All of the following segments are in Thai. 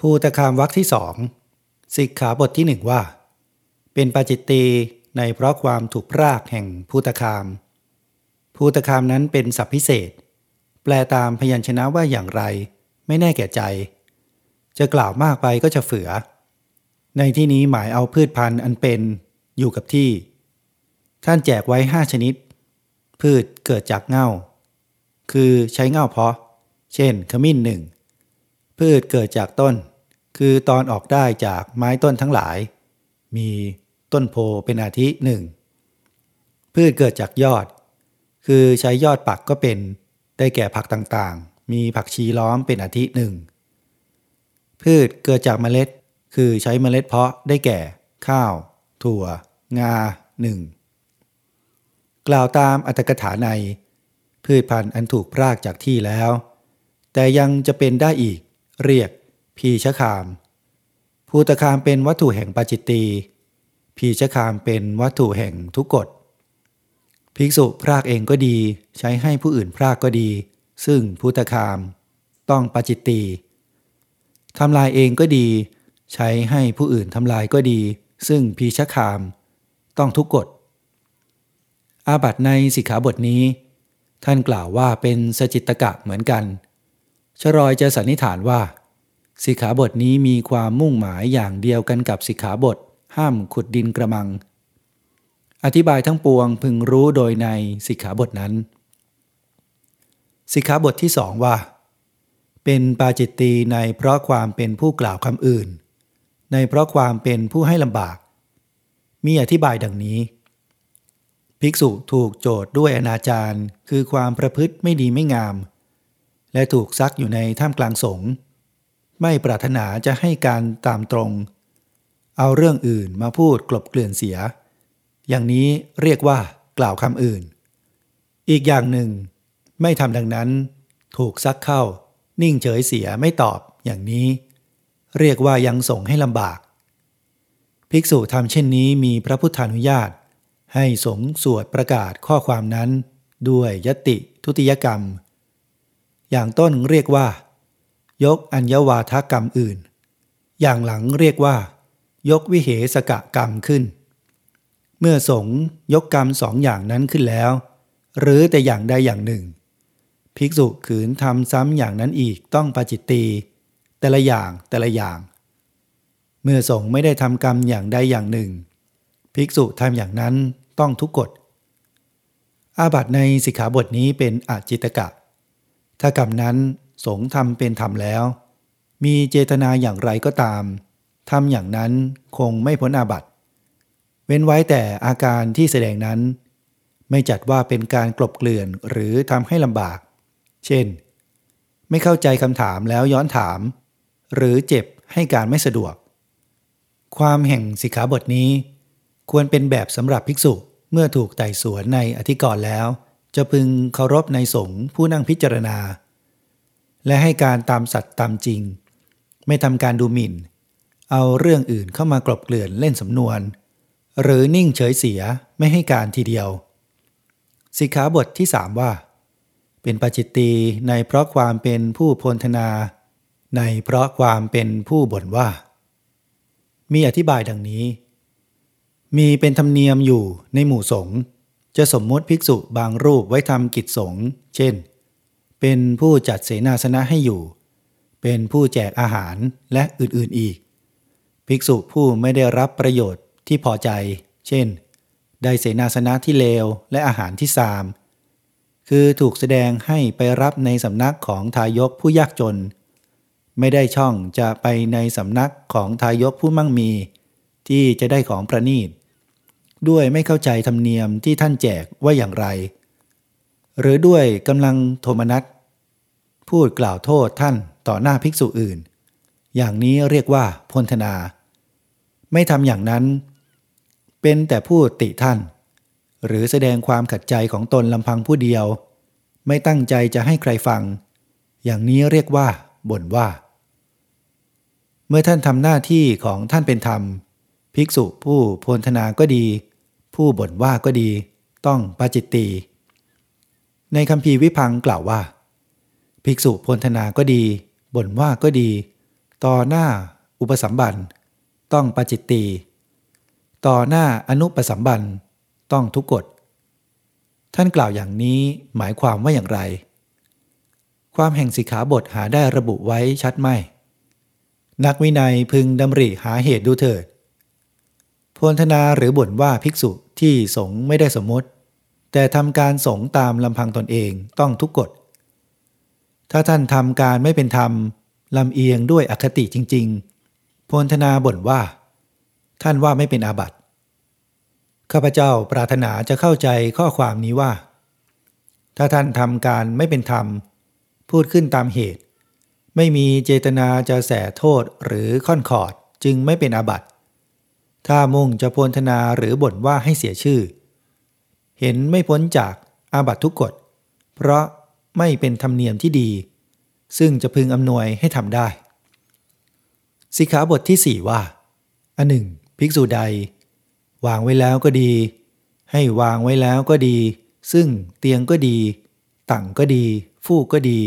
ภูตคามวรรคที่สองสิกขาบทที่หนึ่งว่า เป็นปาจิตตีในเพราะความถูกพรากแห่งภูตคาม ภูตคามนั้นเป็นศัพพิเศษ แปลตามพยัญชนะว่าอย่างไร ไม่แน่แก่ใจ จะกล่าวมากไปก็จะเฝือ ในที่นี้หมายเอาพืชพันธุ์อันเป็นอยู่กับที่ ท่านแจกไว้ห้าชนิด พืชเกิดจากเง่า คือใช้เง่าเพาะ เช่น ขมิ้นหนึ่ง พืชเกิดจากต้น คือตอนออกได้จากไม้ต้นทั้งหลาย มีต้นโพเป็นอาทิหนึ่งพืชเกิดจากยอด คือใช้ยอดปักก็เป็นได้แก่ผักต่างๆ มีผักชีล้อมเป็นอาทิหนึ่งพืชเกิดจากเมล็ด คือใช้เมล็ดเพาะได้แก่ ข้าว ถั่ว งาหนึ่งกล่าวตามอัตถกถาใน พืชพันธุ์อันถูกพรากจากที่แล้ว แต่ยังจะเป็นได้อีก เรียกพีชคาม ภูตคามเป็นวัตถุแห่งปาจิตตีพีชคามเป็นวัตถุแห่งทุกกฎภิกษุพรากเองก็ดี ใช้ให้ผู้อื่นพรากก็ดี ซึ่งพุทธคาม ต้องปาจิตตีทำลายเองก็ดี ใช้ให้ผู้อื่นทำลายก็ดี ซึ่งพีชคาม ต้องทุกกฎอาบัตในสิกขาบทนี้ ท่านกล่าวว่าเป็นสจิตตกะเหมือนกัน ชรอยจะสันนิษฐานว่า สิกขาบทนี้มีความมุ่งหมายอย่างเดียวกันกับสิกขาบท ห้ามขุดดินกระมัง อธิบายทั้งปวงพึงรู้โดยในสิกขาบทนั้น สิกขาบทที่สองว่า เป็นปาจิตตีในเพราะความเป็นผู้กล่าวคำอื่น ในเพราะความเป็นผู้ให้ลำบาก มีอธิบายดังนี้ ภิกษุถูกโจทย์ด้วยอนาจารคือความประพฤติไม่ดีไม่งาม และถูกซักอยู่ในท่ามกลางสงฆ์ไม่ปรารถนาจะให้การตามตรง เอาเรื่องอื่นมาพูดกลบเกลื่อนเสีย อย่างนี้เรียกว่ากล่าวคำอื่น อีกอย่างหนึ่ง ไม่ทำดังนั้น ถูกซักเข้า นิ่งเฉยเสียไม่ตอบอย่างนี้ เรียกว่ายังส่งให้ลำบาก ภิกษุทำเช่นนี้มีพระพุทธานุญาต ให้สงสวดประกาศข้อความนั้น ด้วยยติทุติยกรรม อย่างต้นเรียกว่า ยกอัญญวาทกรรมอื่น อย่างหลังเรียกว่า ยกวิเหสกะกรรมขึ้น เมื่อสงยกกรรมสองอย่างนั้นขึ้นแล้ว หรือแต่อย่างใดอย่างหนึ่ง ภิกษุขืนทำซ้ำอย่างนั้นอีกต้องปาจิตตีแต่ละอย่างแต่ละอย่าง เมื่อสงไม่ได้ทำกรรมอย่างใดอย่างหนึ่ง ภิกษุทำอย่างนั้นต้องทุกกฎอาบัตในสิกขาบทนี้เป็นอาจิตกะ ถ้ากรรมนั้นสงทำเป็นธรรมแล้ว มีเจตนาอย่างไรก็ตามทำอย่างนั้นคงไม่พ้นอาบัตเว้นไว้แต่อาการที่แสดงนั้น ไม่จัดว่าเป็นการกลบเกลื่อนหรือทำให้ลำบาก เช่น ไม่เข้าใจคำถามแล้วย้อนถาม หรือเจ็บให้การไม่สะดวก ความแห่งสิกขาบทนี้ ควรเป็นแบบสำหรับภิกษุเมื่อถูกไต่สวนในอธิกรณ์แล้ว จะพึงเคารพในสงฆ์ผู้นั่งพิจารณา และให้การตามสัตย์ตามจริง ไม่ทำการดูหมิ่น เอาเรื่องอื่นเข้ามากลบเกลื่อนเล่นสำนวน หรือนิ่งเฉยเสียไม่ให้การทีเดียว สิกขาบทที่สามว่า เป็นปจิตตีในเพราะความเป็นผู้พลธนา ในเพราะความเป็นผู้บ่นว่า มีอธิบายดังนี้ มีเป็นธรรมเนียมอยู่ในหมู่สงฆ์ จะสมมติภิกษุบางรูปไว้ทำกิจสงฆ์เช่น เป็นผู้จัดเสนาสนะให้อยู่ เป็นผู้แจกอาหารและอื่นๆอีก ภิกษุผู้ไม่ได้รับประโยชน์ที่พอใจ เช่น ได้เสนาสนะที่เลวและอาหารที่ซาม คือถูกแสดงให้ไปรับในสำนักของทายกผู้ยากจน ไม่ได้ช่องจะไปในสำนักของทายกผู้มั่งมี ที่จะได้ของประนีต ด้วยไม่เข้าใจธรรมเนียมที่ท่านแจกว่าอย่างไร หรือด้วยกำลังโทมนัสพูดกล่าวโทษท่านต่อหน้าภิกษุอื่น อย่างนี้เรียกว่าพลธนา ไม่ทำอย่างนั้น เป็นแต่พูดติท่าน หรือแสดงความขัดใจของตนลำพังผู้เดียว ไม่ตั้งใจจะให้ใครฟัง อย่างนี้เรียกว่าบ่นว่า เมื่อท่านทำหน้าที่ของท่านเป็นธรรม ภิกษุผู้พลธนาก็ดี ผู้บ่นว่าก็ดี ต้องปาจิตตี ในคำพีวิพังกล่าวว่า ภิกษุพลธนาก็ดี บ่นว่าก็ดี ต่อหน้าอุปสัมบันต้องปจิตตี ต่อหน้าอนุปสัมบันต้องทุกกฎ ท่านกล่าวอย่างนี้หมายความว่าอย่างไร ความแห่งสิกขาบทหาได้ระบุไว้ชัดไหมนักวินัยพึงดำริหาเหตุดูเถิด พลธนาหรือบ่นว่าภิกษุที่สงไม่ได้สมมติ แต่ทำการสงตามลำพังตนเองต้องทุกกฎ ถ้าท่านทำการไม่เป็นธรรมลำเอียงด้วยอคติจริง ๆ พลธนาบ่นว่า ท่านว่าไม่เป็นอาบัติข้าพเจ้าปรารถนาจะเข้าใจข้อความนี้ว่า ถ้าท่านทำการไม่เป็นธรรม พูดขึ้นตามเหตุ ไม่มีเจตนาจะแสโทษหรือค่อนขอดจึงไม่เป็นอาบัติ ถ้ามุ่งจะพลธนาหรือบ่นว่าให้เสียชื่อ เห็นไม่พ้นจากอาบัตทุกกฎ เพราะไม่เป็นธรรมเนียมที่ดี ซึ่งจะพึงอำนวยให้ทำได้ สิกขาบทที่ 4 ว่า อันหนึ่ง ภิกษุใด วางไว้แล้วก็ดี ให้วางไว้แล้วก็ดี ซึ่งเตียงก็ดี ตั่งก็ดี ฟูกก็ดี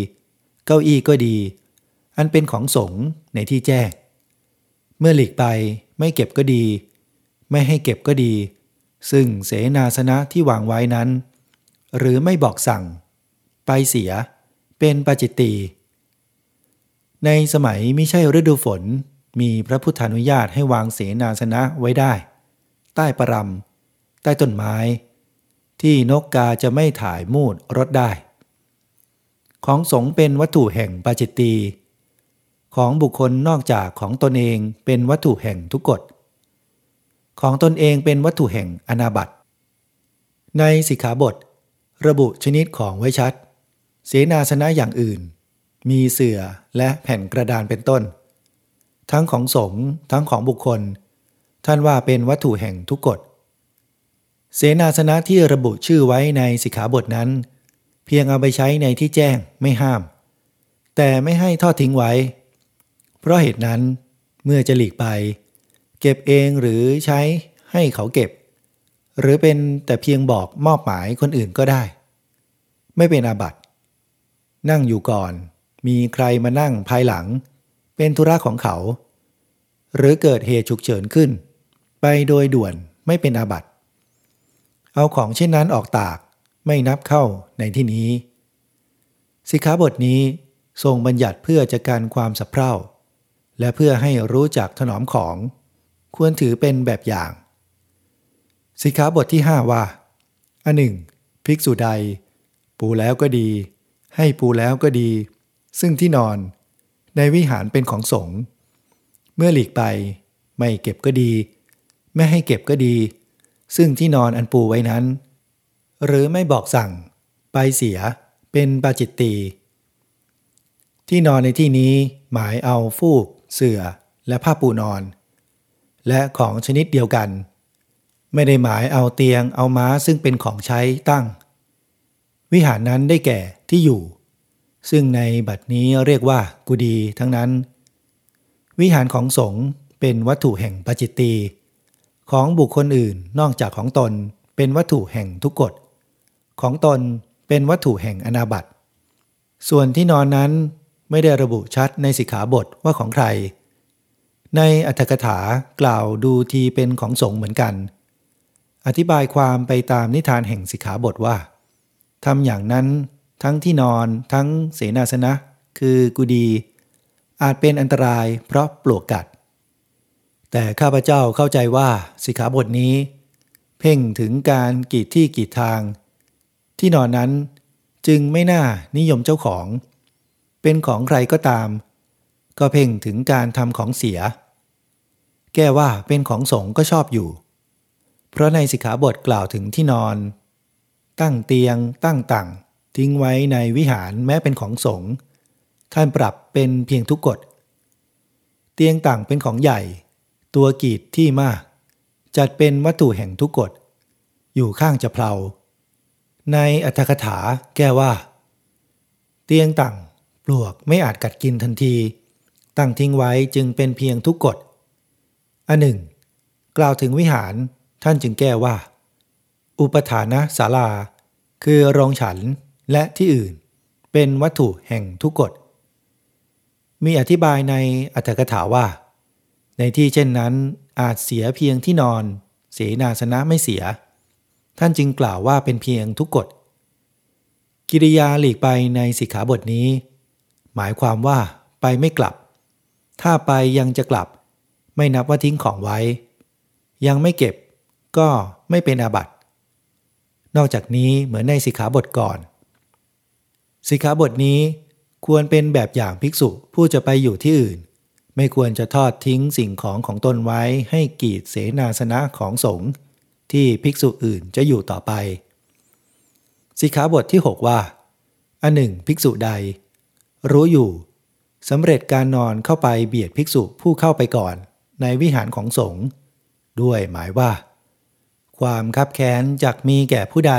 เก้าอี้ก็ดี อันเป็นของสงในที่แจ้ง เมื่อหลีกไป ไม่เก็บก็ดี ไม่ให้เก็บก็ดี ซึ่งเสนาสนะที่วางไว้นั้น หรือไม่บอกสั่ง ไปเสีย เป็นปจิตตี ในสมัยไม่ใช่ฤดูฝน มีพระพุทธานุญาตให้วางเสนาสนะไว้ได้ ใต้ประรำใต้ต้นไม้ ที่นกกาจะไม่ถ่ายมูดรถได้ ของสงเป็นวัตถุแห่งปาจิตตี ของบุคคลนอกจากของตนเองเป็นวัตถุแห่งทุกกฎ ของตนเองเป็นวัตถุแห่งอนาบัตในสิกขาบท ระบุชนิดของไว้ชัด เสนาสนะอย่างอื่น มีเสื่อและแผ่นกระดานเป็นต้น ทั้งของสงทั้งของบุคคล ท่านว่าเป็นวัตถุแห่งทุกกฎ เสนาสนะที่ระบุชื่อไว้ในสิกขาบทนั้น เพียงเอาไปใช้ในที่แจ้งไม่ห้าม แต่ไม่ให้ทอดทิ้งไว้ เพราะเหตุนั้นเมื่อจะหลีกไป เก็บเองหรือใช้ให้เขาเก็บ หรือเป็นแต่เพียงบอกมอบหมายคนอื่นก็ได้ ไม่เป็นอาบัติ นั่งอยู่ก่อน มีใครมานั่งภายหลัง เป็นธุระของเขา หรือเกิดเหตุฉุกเฉินขึ้น ไปโดยด่วนไม่เป็นอาบัติ เอาของเช่นนั้นออกตากไม่นับเข้าในที่นี้ สิกขาบทนี้ทรงบัญญัติเพื่อจะการความสับเพร่า และเพื่อให้รู้จักถนอมของ ควรถือเป็นแบบอย่าง สิกขาบทที่ 5 ว่าอันหนึ่งภิกษุใด ปูแล้วก็ดี ให้ปูแล้วก็ดี ซึ่งที่นอน ในวิหารเป็นของสงฆ์เมื่อหลีกไป ไม่เก็บก็ดี ไม่ให้เก็บก็ดี ซึ่งที่นอนอันปูไว้นั้น หรือไม่บอกสั่ง ไปเสียเป็นปาจิตตีที่นอนในที่นี้หมายเอาฟูก เสื่อและผ้าปูนอน และของชนิดเดียวกัน ไม่ได้หมายเอาเตียงเอาม้าซึ่งเป็นของใช้ตั้ง วิหารนั้นได้แก่ที่อยู่ ซึ่งในบัดนี้เรียกว่ากุดีทั้งนั้น วิหารของสงฆ์เป็นวัตถุแห่งปจิตตีของบุคคลอื่นนอกจากของตนเป็นวัตถุแห่งทุกกฎ ของตนเป็นวัตถุแห่งอนาบัตส่วนที่นอนนั้น ไม่ได้ระบุชัดในสิกขาบทว่าของใคร ในอัตถกถากล่าวดูทีเป็นของสงฆ์เหมือนกัน อธิบายความไปตามนิทานแห่งสิกขาบทว่าทำอย่างนั้นทั้งที่นอนทั้งเสนาสนะ คือกุดี อาจเป็นอันตรายเพราะปลวกกัด แต่ข้าพเจ้าเข้าใจว่าสิกขาบทนี้ เพ่งถึงการกีดที่กีดทาง ที่นอนนั้นจึงไม่น่านิยมเจ้าของ เป็นของใครก็ตาม ก็เพ่งถึงการทำของเสีย แก้ว่าเป็นของสงก็ชอบอยู่ เพราะในสิกขาบทกล่าวถึงที่นอน ตั้งเตียง ตั้งตั่งทิ้งไว้ในวิหารแม้เป็นของสงท่านปรับเป็นเพียงทุกกฎ เตียงต่างเป็นของใหญ่ ตัวกีดที่มาก จัดเป็นวัตถุแห่งทุกกฎ อยู่ข้างจะเพลาในอัตถกถาแก้ว่า เตียงตั้ง ลวกไม่อาจกัดกินทันที ตั้งทิ้งไว้จึงเป็นเพียงทุกกฎอันหนึ่ง กล่าวถึงวิหารท่านจึงแก้ว่า อุปทานะศาลา คือโรงฉันและที่อื่น เป็นวัตถุแห่งทุกกฎมีอธิบายในอัตถกถาว่า ในที่เช่นนั้นอาจเสียเพียงที่นอน เสนาสนะไม่เสีย ท่านจึงกล่าวว่าเป็นเพียงทุกกฎกิริยาหลีกไปในสิกขาบทนี้ หมายความว่าไปไม่กลับ ถ้าไปยังจะกลับ ไม่นับว่าทิ้งของไว้ ยังไม่เก็บก็ไม่เป็นอาบัติ นอกจากนี้เหมือนในสิกขาบทก่อน สิกขาบทนี้ควรเป็นแบบอย่างภิกษุผู้จะไปอยู่ที่อื่น ไม่ควรจะทอดทิ้งสิ่งของของตนไว้ให้กีดเสนาสนะของสงฆ์ที่ภิกษุอื่นจะอยู่ต่อไป สิกขาบทที่ 6 ว่า อันหนึ่ง ภิกษุใด รู้อยู่สำเร็จการนอนเข้าไปเบียดภิกษุผู้เข้าไปก่อน ในวิหารของสงฆ์ด้วยหมายว่า ความคับแค้นจักมีแก่ผู้ใด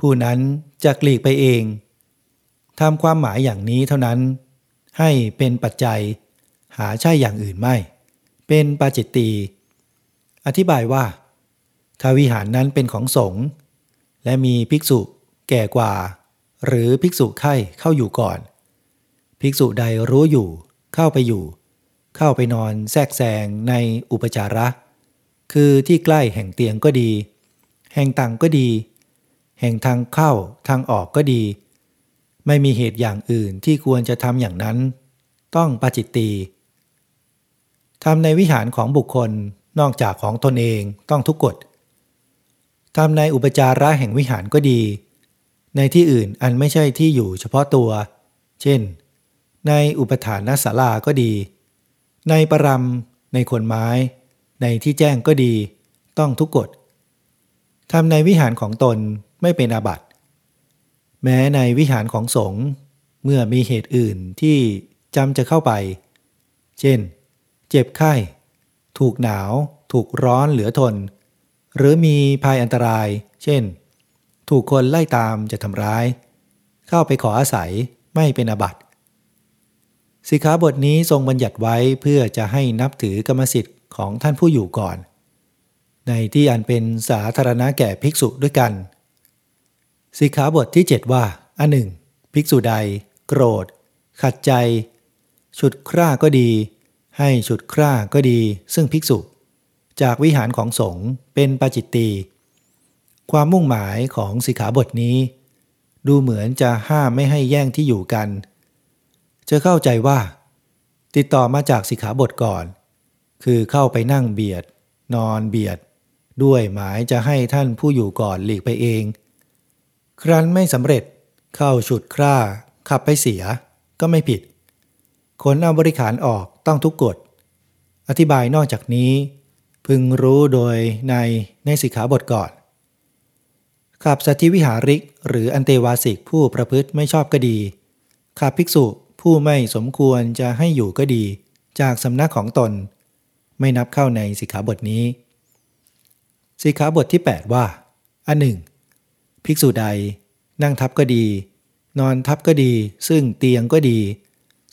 ผู้นั้นจักหลีกไปเองทำความหมายอย่างนี้เท่านั้น ให้เป็นปัจจัย หาใช่อย่างอื่นไม่ เป็นปาจิตตีอธิบายว่า ถ้าวิหารนั้นเป็นของสงฆ์และมีภิกษุแก่กว่า หรือภิกษุไข้เข้าอยู่ก่อน ภิกษุใดรู้อยู่ เข้าไปอยู่ เข้าไปนอนแทรกแซงในอุปจาระ คือที่ใกล้แห่งเตียงก็ดี แห่งตังก็ดี แห่งทางเข้าทางออกก็ดี ไม่มีเหตุอย่างอื่นที่ควรจะทำอย่างนั้น ต้องปาจิตตีทำในวิหารของบุคคลนอกจากของตนเองต้องทุกกฎทำในอุปจาระแห่งวิหารก็ดี ในที่อื่นอันไม่ใช่ที่อยู่เฉพาะตัว เช่น ในอุปถานศาลาก็ดี ในปรำในคนไม้ ในที่แจ้งก็ดี ต้องทุกกฎทำในวิหารของตนไม่เป็นอาบัติ แม้ในวิหารของสงฆ์เมื่อมีเหตุอื่นที่จำจะเข้าไป เช่น เจ็บไข้ ถูกหนาว ถูกร้อนเหลือทน หรือมีภัยอันตราย เช่น ถูกคนไล่ตามจะทำร้าย เข้าไปขออาศัยไม่เป็นอาบัติ สิกขาบทนี้ทรงบัญญัติไว้เพื่อจะให้นับถือกรรมสิทธิ์ของท่านผู้อยู่ก่อน ในที่อันเป็นสาธารณะแก่ภิกษุด้วยกัน สิกขาบทที่ 7 ว่าอันหนึ่งภิกษุใด โกรธ ขัดใจ ฉุดคร่าก็ดี ให้ฉุดคร่าก็ดี ซึ่งภิกษุ จากวิหารของสงฆ์เป็นปาจิตตีความมุ่งหมายของสิกขาบทนี้ ดูเหมือนจะห้ามไม่ให้แย่งที่อยู่กัน จะเข้าใจว่า ติดต่อมาจากสิกขาบทก่อน คือเข้าไปนั่งเบียด นอนเบียด ด้วยหมายจะให้ท่านผู้อยู่ก่อนหลีกไปเอง ครั้นไม่สำเร็จเข้าฉุดคร่า ขับไปเสีย ก็ไม่ผิด ขนเอาบริขารออกต้องทุกกฎ อธิบายนอกจากนี้ พึงรู้โดยในในสิกขาบทก่อน ขับสัติวิหาริก หรืออันเตวาสิกผู้ประพฤติไม่ชอบก็ดีขับภิกษุ ผู้ไม่สมควรจะให้อยู่ก็ดี จากสำนักของตน ไม่นับเข้าในสิกขาบทนี้ สิกขาบทที่ 8 ว่า อันหนึ่ง ภิกษุใด นั่งทับก็ดี นอนทับก็ดี ซึ่งเตียงก็ดี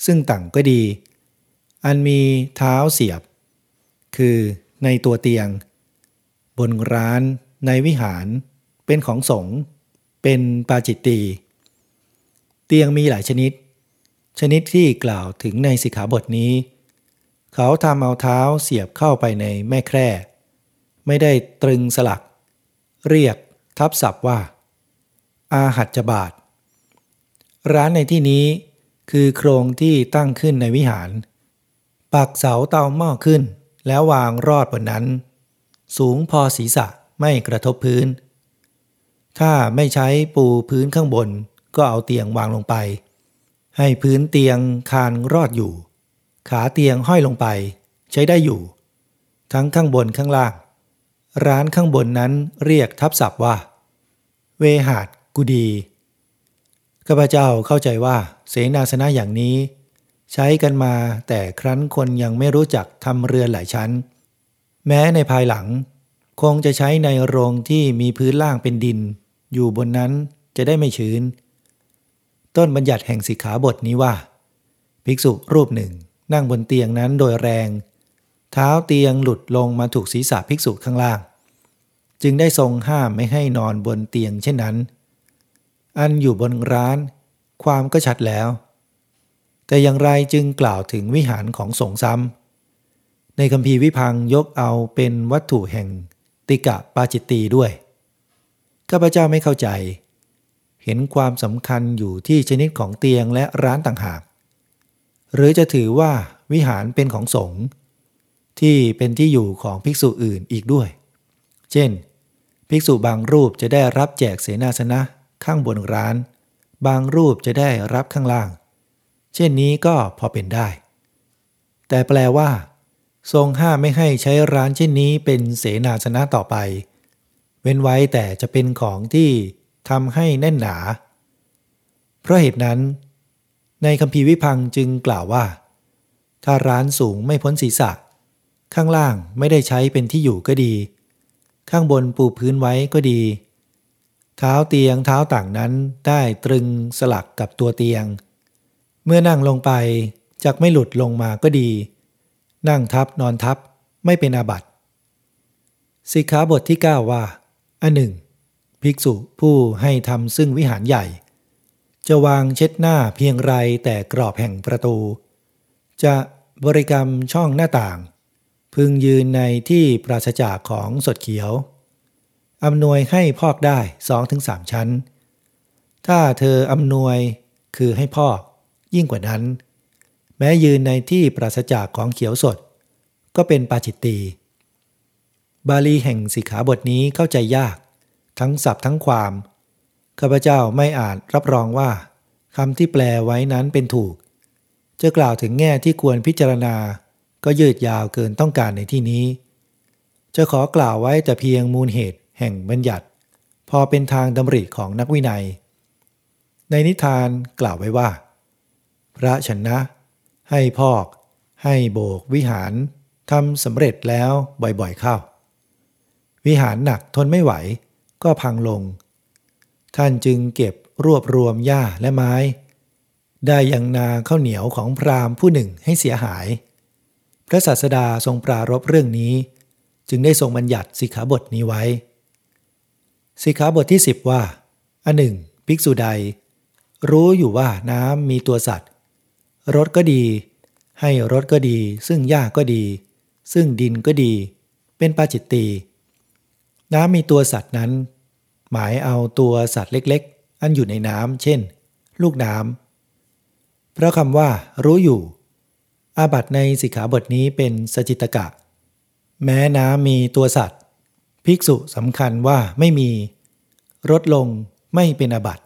ซึ่งตั่งก็ดี อันมีเท้าเสียบ คือในตัวเตียง บนร้าน ในวิหาร เป็นของสงฆ์เป็นปาจิตตี เตียงมีหลายชนิด ชนิดที่กล่าวถึงในสิกขาบทนี้ เขาทำเอาเท้าเสียบเข้าไปในแม่แคร่ไม่ได้ตรึงสลัก เรียกทับศัพท์ว่า อาหัจบาท ร้านในที่นี้คือโครงที่ตั้งขึ้นในวิหาร ปักเสาเตาหม้อขึ้น แล้ววางรอดบนนั้น สูงพอศีรษะไม่กระทบพื้น ถ้าไม่ใช้ปูพื้นข้างบนก็เอาเตียงวางลงไป ให้พื้นเตียงคานรอดอยู่ ขาเตียงห้อยลงไป ใช้ได้อยู่ ทั้งข้างบนข้างล่าง ร้านข้างบนนั้นเรียกทับศัพท์ว่า เวหาดกุดีข้าพเจ้าเข้าใจว่าเสนาสนะอย่างนี้ ใช้กันมาแต่ครั้นคนยังไม่รู้จักทำเรือนหลายชั้น แม้ในภายหลัง คงจะใช้ในโรงที่มีพื้นล่างเป็นดิน อยู่บนนั้นจะได้ไม่ชื้น ต้นบัญญัติแห่งสิกขาบทนี้ว่า ภิกษุรูปหนึ่ง นั่งบนเตียงนั้นโดยแรง เท้าเตียงหลุดลงมาถูกศีรษะภิกษุข้างล่าง จึงได้ทรงห้ามไม่ให้นอนบนเตียงเช่นนั้น อันอยู่บนร้าน ความก็ชัดแล้ว แต่อย่างไรจึงกล่าวถึงวิหารของสงซ้ำในคำพีวิพังยกเอาเป็นวัตถุแห่งติกะปาจิตตีด้วยข้าพเจ้าไม่เข้าใจ เห็นความสำคัญอยู่ที่ชนิดของเตียงและร้านต่างหาก หรือจะถือว่าวิหารเป็นของสงฆ์ที่เป็นที่อยู่ของภิกษุอื่นอีกด้วย เช่น ภิกษุบางรูปจะได้รับแจกเสนาสนะข้างบนร้าน บางรูปจะได้รับข้างล่าง เช่นนี้ก็พอเป็นได้ แต่แปลว่า ทรงห้ามไม่ให้ใช้ร้านเช่นนี้เป็นเสนาสนะต่อไป เว้นไว้แต่จะเป็นของที่ ทำให้แน่นหนา เพราะเหตุนั้น ในคำพีวิพังจึงกล่าวว่า ถ้าร้านสูงไม่พ้นศีรษะ ข้างล่างไม่ได้ใช้เป็นที่อยู่ก็ดี ข้างบนปูพื้นไว้ก็ดี เท้าเตียงเท้าต่างนั้นได้ตรึงสลักกับตัวเตียง เมื่อนั่งลงไปจักไม่หลุดลงมาก็ดี นั่งทับนอนทับไม่เป็นอาบัติสิกขาบทที่ 9 ว่า อันหนึ่ง ภิกษุผู้ให้ทำซึ่งวิหารใหญ่ จะวางเช็ดหน้าเพียงไรแต่กรอบแห่งประตู จะบริกรรมช่องหน้าต่าง พึงยืนในที่ปราศจากของสดเขียวอำนวยให้พอกได้สองถึงสามชั้น ถ้าเธออำนวยคือให้พอกยิ่งกว่านั้น แม้ยืนในที่ปราศจากของเขียวสด ก็เป็นปาจิตตี บาลีแห่งสิกขาบทนี้เข้าใจยาก ทั้งศัพท์ทั้งความข้าพเจ้าไม่อาจรับรองว่าคำที่แปลไว้นั้นเป็นถูก จะกล่าวถึงแง่ที่ควรพิจารณา ก็ยืดยาวเกินต้องการในที่นี้ จะขอกล่าวไว้แต่เพียงมูลเหตุแห่งบัญญัติ พอเป็นทางดำริของนักวินัย ในนิทานกล่าวไว้ว่า พระชนะ ให้พอก ให้โบกวิหารทำสำเร็จแล้วบ่อยๆเข้า วิหารหนักทนไม่ไหว ก็พังลง ท่านจึงเก็บรวบรวมหญ้าและไม้ ได้ยังนาข้าวเหนียวของพราหมณ์ผู้หนึ่งให้เสียหาย พระศาสดาทรงปรารบเรื่องนี้ จึงได้ทรงบัญญัติสิกขาบทนี้ไว้ สิกขาบทที่ 10 ว่าอันหนึ่งภิกษุใด รู้อยู่ว่าน้ำมีตัวสัตว์รถก็ดี ให้รถก็ดี ซึ่งหญ้าก็ดี ซึ่งดินก็ดี เป็นปาจิตตี น้ำมีตัวสัตว์นั้น หมายเอาตัวสัตว์เล็กๆ อันอยู่ในน้ำเช่น ลูกน้ำเพราะคำว่า รู้อยู่ อาบัตในสิกขาบทนี้เป็นสจิตกะ แม้น้ำมีตัวสัตว์ ภิกษุสำคัญว่าไม่มีลดลงไม่เป็นอาบัติ